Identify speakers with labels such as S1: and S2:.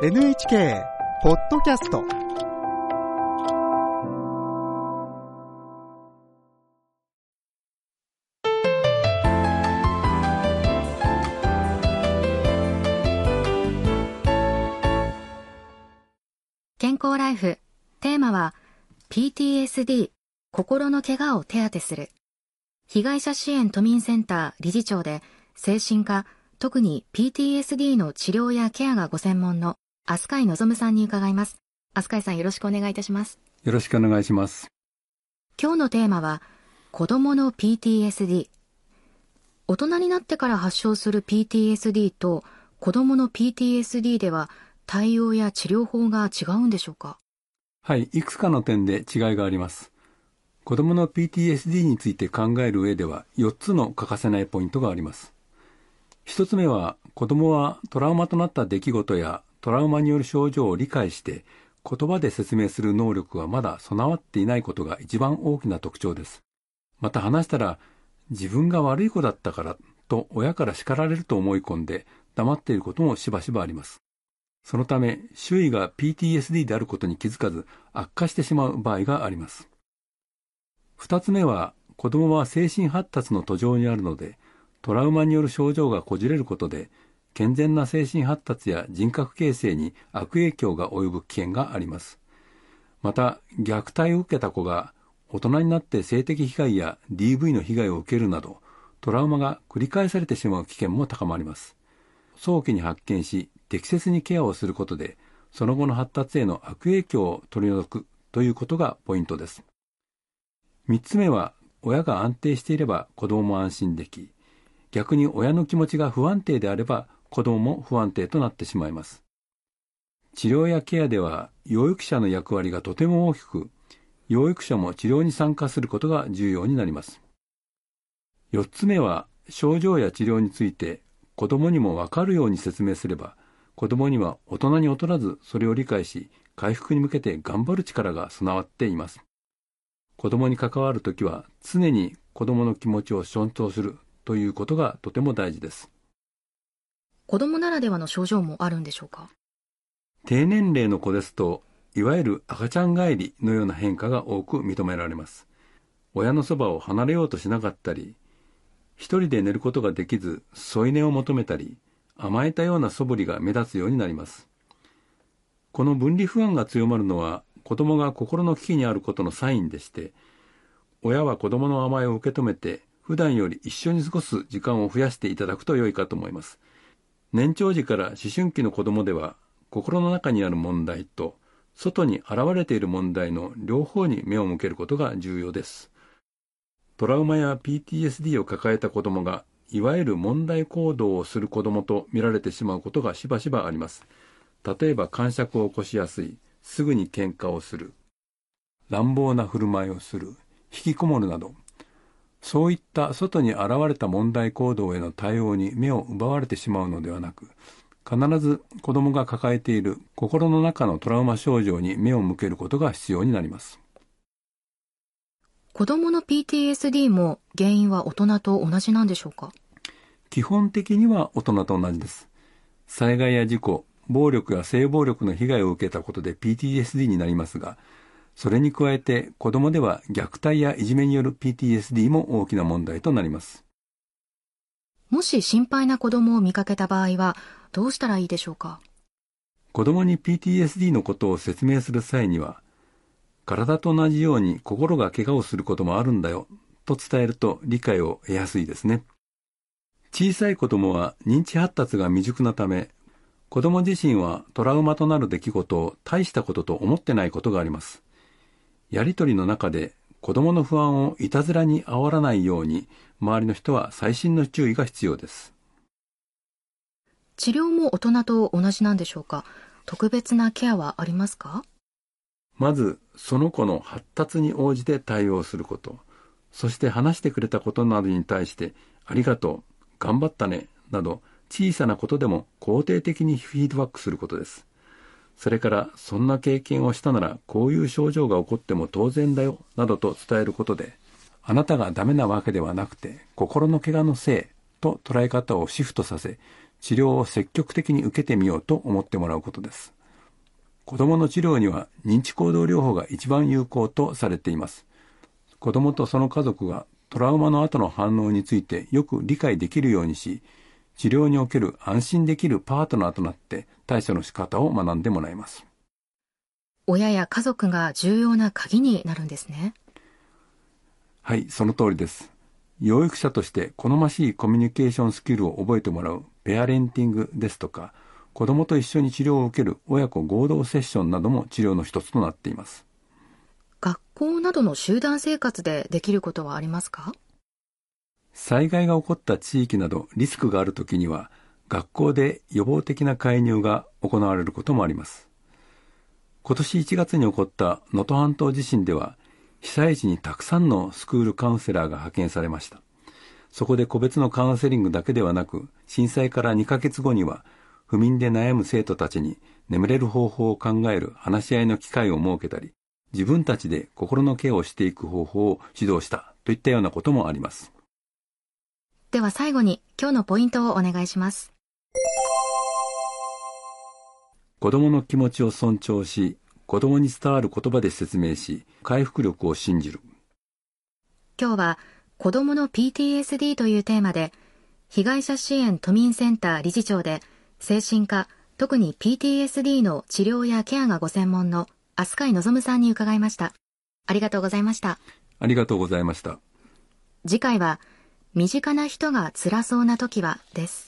S1: NHK ポッドキャスト
S2: 健康ライフ。テーマは PTSD 心の怪我を手当てする。被害者支援都民センター理事長で精神科特に PTSD の治療やケアがご専門の飛鳥井望さんに伺います。飛鳥井さんよろしくお願いいたします。
S3: よろしくお願いします。
S2: 今日のテーマは子供の PTSD 大人になってから発症する PTSD と子供の PTSD では対応や治療法が違うんでしょうか？
S3: はいいくつかの点で違いがあります。子供の PTSD について考える上では4つの欠かせないポイントがあります。1つ目は子供はトラウマとなった出来事やトラウマによる症状を理解して言葉で説明する能力はまだ備わっていないことが一番大きな特徴です。また話したら自分が悪い子だったからと親から叱られると思い込んで黙っていることもしばしばあります。そのため周囲が PTSD であることに気づかず悪化してしまう場合があります。二つ目は子供は精神発達の途上にあるのでトラウマによる症状がこじれることで健全な精神発達や人格形成に悪影響が及ぶ危険があります。また虐待を受けた子が大人になって性的被害や DV の被害を受けるなどトラウマが繰り返されてしまう危険も高まります。早期に発見し適切にケアをすることでその後の発達への悪影響を取り除くということがポイントです。3つ目は親が安定していれば子供も安心でき逆に親の気持ちが不安定であれば子供も不安定となってしまいます。治療やケアでは養育者の役割がとても大きく養育者も治療に参加することが重要になります。4つ目は症状や治療について子供にもわかるように説明すれば子供には大人に劣らずそれを理解し回復に向けて頑張る力が備わっています。子供に関わるときは常に子供の気持ちを尊重するということがとても大事です。
S2: 子供ならではの症状もあるんでしょうか？
S3: 低年齢の子ですといわゆる赤ちゃん帰りのような変化が多く認められます。親のそばを離れようとしなかったり一人で寝ることができず添い寝を求めたり甘えたような素振りが目立つようになります。この分離不安が強まるのは子供が心の危機にあることのサインでして親は子供の甘えを受け止めて普段より一緒に過ごす時間を増やしていただくと良いかと思います。年長時から思春期の子供では心の中にある問題と外に現れている問題の両方に目を向けることが重要です。トラウマや PTSD を抱えた子供がいわゆる問題行動をする子供と見られてしまうことがしばしばあります。例えば感触を起こしやすいすぐに喧嘩をする乱暴な振る舞いをする引きこもるなどそういった外に現れた問題行動への対応に目を奪われてしまうのではなく必ず子供が抱えている心の中のトラウマ症状に目を向けることが必要になります。
S2: 子供の PTSD も原因は大人と同じなんでしょうか？
S3: 基本的には大人と同じです。災害や事故暴力や性暴力の被害を受けたことで PTSD になりますがそれに加えて子供では虐待やいじめによる PTSD も大きな問題となります。
S2: もし心配な子供を見かけた場合はどうしたらいいでしょうか？
S3: 子供に PTSD のことを説明する際には体と同じように心が怪我をすることもあるんだよと伝えると理解を得やすいですね。小さい子供は認知発達が未熟なため子供自身はトラウマとなる出来事を大したことと思ってないことがありますやりとりの中で子供の不安をいたずらに煽らないように周りの人は細心の注意が必要です。
S2: 治療も大人と同じなんでしょうか？特別なケアはありますか？
S3: まずその子の発達に応じて対応すること。そして話してくれたことなどに対してありがとう頑張ったねなど小さなことでも肯定的にフィードバックすることですそれからそんな経験をしたならこういう症状が起こっても当然だよなどと伝えることであなたがダメなわけではなくて心の怪我のせいと捉え方をシフトさせ治療を積極的に受けてみようと思ってもらうことです。子供の治療には認知行動療法が一番有効とされています。子供とその家族がトラウマの後の反応についてよく理解できるようにし、治療における安心できるパートナーとなって対処の仕方を学んでもらいます。
S2: 親や家族が重要な鍵になるんですね。
S3: はい、その通りです。養育者として好ましいコミュニケーションスキルを覚えてもらうペアレンティングですとか、子供と一緒に治療を受ける親子合同セッションなども治療の一つとなっています。
S2: 学校などの集団生活でできることはありますか？
S3: 災害が起こった地域などリスクがあるときには、学校で予防的な介入が行われることもあります。今年1月に起こった能登半島地震では、被災地にたくさんのスクールカウンセラーが派遣されました。そこで個別のカウンセリングだけではなく、震災から2ヶ月後には、不眠で悩む生徒たちに眠れる方法を考える話し合いの機会を設けたり、自分たちで心のケアをしていく方法を指導したといったようなこともあります。
S2: では最後に今日のポイントをお願いします。
S3: 子供の気持ちを尊重し、子供に伝わる言葉で説明し、回復力を信じる。
S2: 今日は子供の PTSD というテーマで、被害者支援都民センター理事長で、精神科、特に PTSD の治療やケアがご専門の飛鳥井望さんに伺いました。ありがとうございました。
S3: ありがとうございました。
S2: 次回は、身近な人が辛そうな時はです。